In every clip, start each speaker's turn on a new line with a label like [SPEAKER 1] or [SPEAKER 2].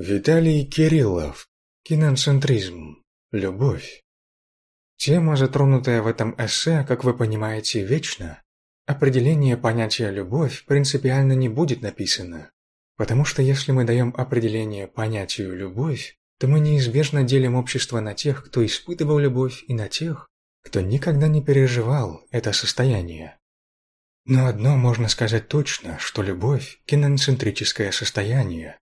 [SPEAKER 1] Виталий Кириллов. Киноцентризм. Любовь. Тема, затронутая в этом эссе, как вы понимаете, вечна. Определение понятия «любовь» принципиально не будет написано. Потому что если мы даем определение понятию «любовь», то мы неизбежно делим общество на тех, кто испытывал любовь, и на тех, кто никогда не переживал это состояние. Но одно можно сказать точно, что любовь – киноцентрическое состояние,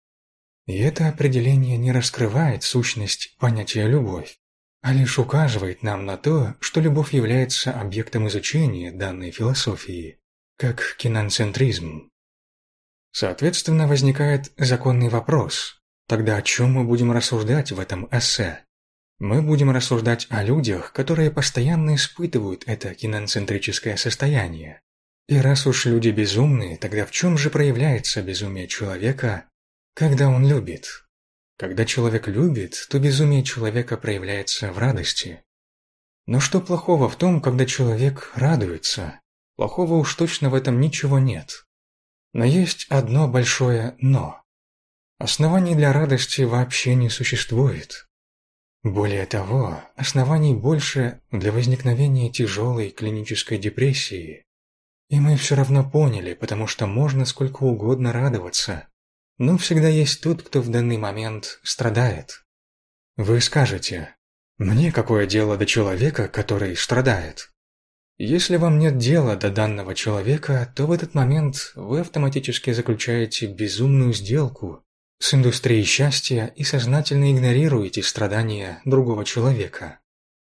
[SPEAKER 1] и это определение не раскрывает сущность понятия «любовь», а лишь указывает нам на то, что любовь является объектом изучения данной философии, как киноцентризм. Соответственно, возникает законный вопрос. Тогда о чем мы будем рассуждать в этом эссе? Мы будем рассуждать о людях, которые постоянно испытывают это киноцентрическое состояние. И раз уж люди безумные, тогда в чем же проявляется безумие человека, когда он любит. Когда человек любит, то безумие человека проявляется в радости. Но что плохого в том, когда человек радуется? Плохого уж точно в этом ничего нет. Но есть одно большое «но». Оснований для радости вообще не существует. Более того, оснований больше для возникновения тяжелой клинической депрессии. И мы все равно поняли, потому что можно сколько угодно радоваться, но всегда есть тот, кто в данный момент страдает. Вы скажете, мне какое дело до человека, который страдает? Если вам нет дела до данного человека, то в этот момент вы автоматически заключаете безумную сделку с индустрией счастья и сознательно игнорируете страдания другого человека.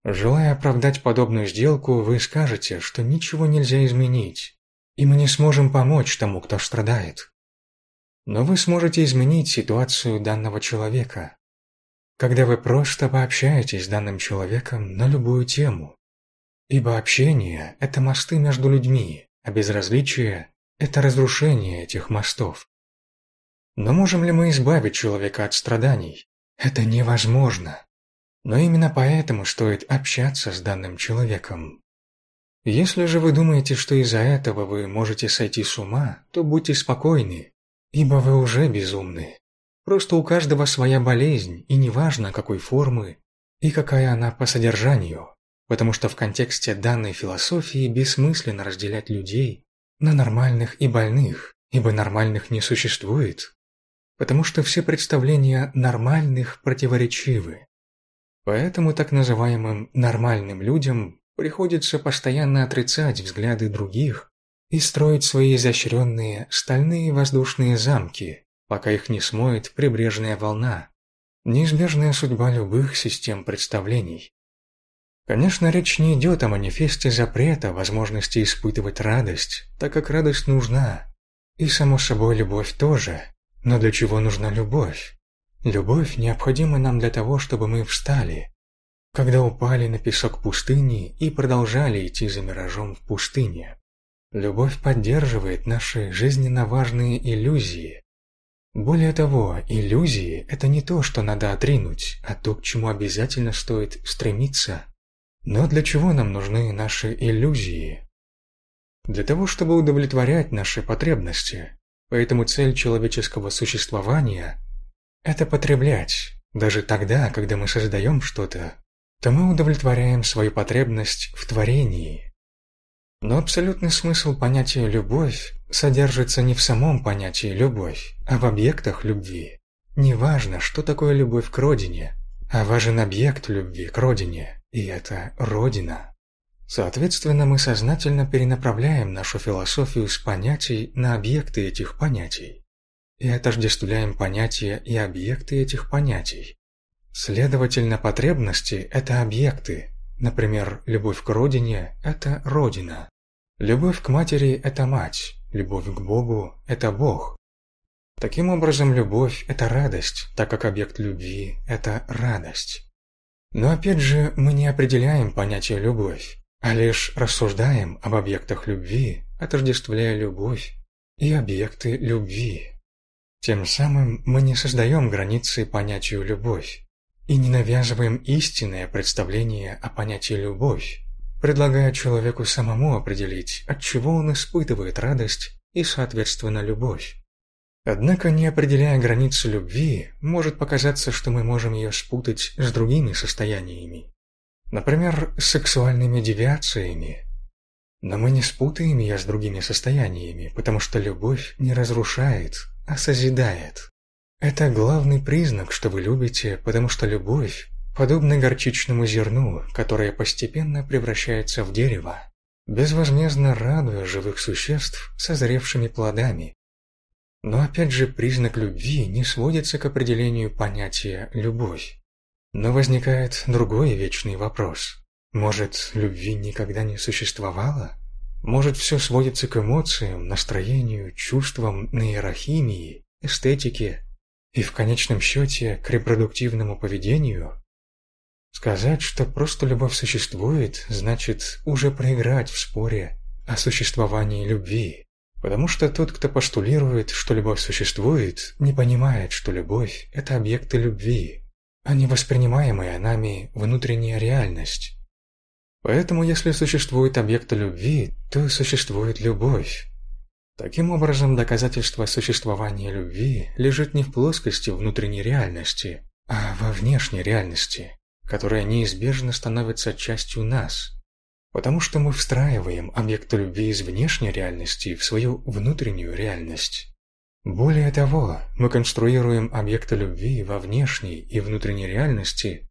[SPEAKER 1] Желая оправдать подобную сделку, вы скажете, что ничего нельзя изменить, и мы не сможем помочь тому, кто страдает. Но вы сможете изменить ситуацию данного человека, когда вы просто пообщаетесь с данным человеком на любую тему. Ибо общение – это мосты между людьми, а безразличие – это разрушение этих мостов. Но можем ли мы избавить человека от страданий? Это невозможно. Но именно поэтому стоит общаться с данным человеком. Если же вы думаете, что из-за этого вы можете сойти с ума, то будьте спокойны, Ибо вы уже безумны. Просто у каждого своя болезнь, и неважно, какой формы и какая она по содержанию, потому что в контексте данной философии бессмысленно разделять людей на нормальных и больных, ибо нормальных не существует, потому что все представления нормальных противоречивы. Поэтому так называемым «нормальным людям» приходится постоянно отрицать взгляды других и строить свои изощренные стальные воздушные замки, пока их не смоет прибрежная волна. Неизбежная судьба любых систем представлений. Конечно, речь не идет о манифесте запрета возможности испытывать радость, так как радость нужна. И, само собой, любовь тоже. Но для чего нужна любовь? Любовь необходима нам для того, чтобы мы встали, когда упали на песок пустыни и продолжали идти за миражом в пустыне. Любовь поддерживает наши жизненно важные иллюзии. Более того, иллюзии – это не то, что надо отринуть, а то, к чему обязательно стоит стремиться. Но для чего нам нужны наши иллюзии? Для того, чтобы удовлетворять наши потребности. Поэтому цель человеческого существования – это потреблять. Даже тогда, когда мы создаем что-то, то мы удовлетворяем свою потребность в творении. Но абсолютный смысл понятия «любовь» содержится не в самом понятии «любовь», а в объектах любви. Неважно, что такое любовь к родине, а важен объект любви к родине, и это родина. Соответственно, мы сознательно перенаправляем нашу философию с понятий на объекты этих понятий и отождествляем понятия и объекты этих понятий. Следовательно, потребности – это объекты, Например, любовь к родине – это родина. Любовь к матери – это мать. Любовь к Богу – это Бог. Таким образом, любовь – это радость, так как объект любви – это радость. Но опять же, мы не определяем понятие «любовь», а лишь рассуждаем об объектах любви, отождествляя любовь и объекты любви. Тем самым мы не создаем границы понятию «любовь», и не навязываем истинное представление о понятии «любовь», предлагая человеку самому определить, от чего он испытывает радость и, соответственно, любовь. Однако, не определяя границы любви, может показаться, что мы можем ее спутать с другими состояниями. Например, с сексуальными девиациями. Но мы не спутаем ее с другими состояниями, потому что любовь не разрушает, а созидает. Это главный признак, что вы любите, потому что любовь подобна горчичному зерну, которое постепенно превращается в дерево, безвозмездно радуя живых существ созревшими плодами. Но опять же признак любви не сводится к определению понятия «любовь». Но возникает другой вечный вопрос. Может, любви никогда не существовало? Может, все сводится к эмоциям, настроению, чувствам, нейрохимии, эстетике и в конечном счете к репродуктивному поведению? Сказать, что просто любовь существует, значит уже проиграть в споре о существовании любви. Потому что тот, кто постулирует, что любовь существует, не понимает, что любовь – это объекты любви, а не воспринимаемая нами внутренняя реальность. Поэтому если существует объекты любви, то существует любовь. Таким образом, доказательство существования любви лежит не в плоскости внутренней реальности, а во внешней реальности, которая неизбежно становится частью нас – Потому что мы встраиваем объект любви из внешней реальности в свою внутреннюю реальность. Более того, мы конструируем объекты любви во внешней и внутренней реальности,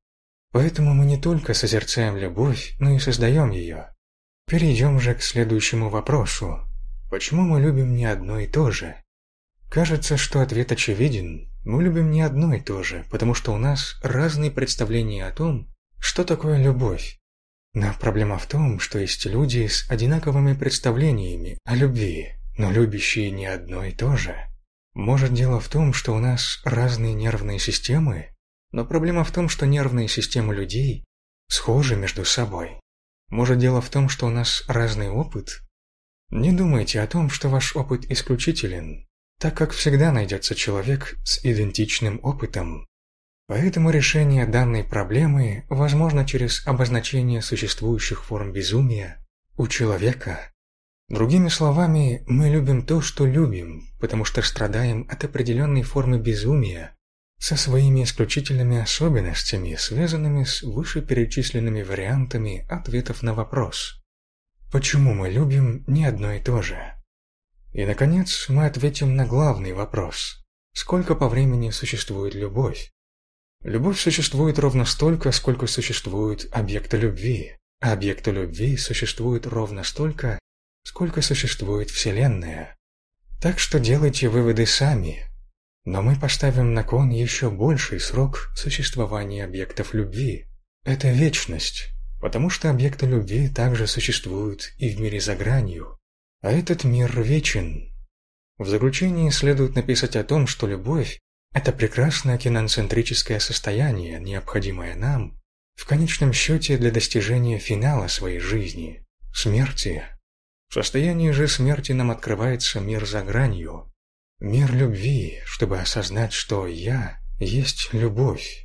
[SPEAKER 1] поэтому мы не только созерцаем любовь, но и создаем ее. Перейдем же к следующему вопросу. Почему мы любим не одно и то же? Кажется, что ответ очевиден. Мы любим не одно и то же, потому что у нас разные представления о том, что такое любовь. Но проблема в том, что есть люди с одинаковыми представлениями о любви, но любящие не одно и то же. Может, дело в том, что у нас разные нервные системы? Но проблема в том, что нервные системы людей схожи между собой. Может, дело в том, что у нас разный опыт? Не думайте о том, что ваш опыт исключителен, так как всегда найдется человек с идентичным опытом, Поэтому решение данной проблемы возможно через обозначение существующих форм безумия у человека. Другими словами, мы любим то, что любим, потому что страдаем от определенной формы безумия со своими исключительными особенностями, связанными с вышеперечисленными вариантами ответов на вопрос «Почему мы любим не одно и то же?» И, наконец, мы ответим на главный вопрос «Сколько по времени существует любовь?» Любовь существует ровно столько, сколько существует объекта любви, а объекта любви существует ровно столько, сколько существует Вселенная. Так что делайте выводы сами. Но мы поставим на кон еще больший срок существования объектов любви. Это вечность, потому что объекты любви также существуют и в мире за гранью. А этот мир вечен. В заключении следует написать о том, что любовь это прекрасное киноцентрическое состояние, необходимое нам, в конечном счете для достижения финала своей жизни – смерти. В состоянии же смерти нам открывается мир за гранью, мир любви, чтобы осознать, что «я» есть любовь.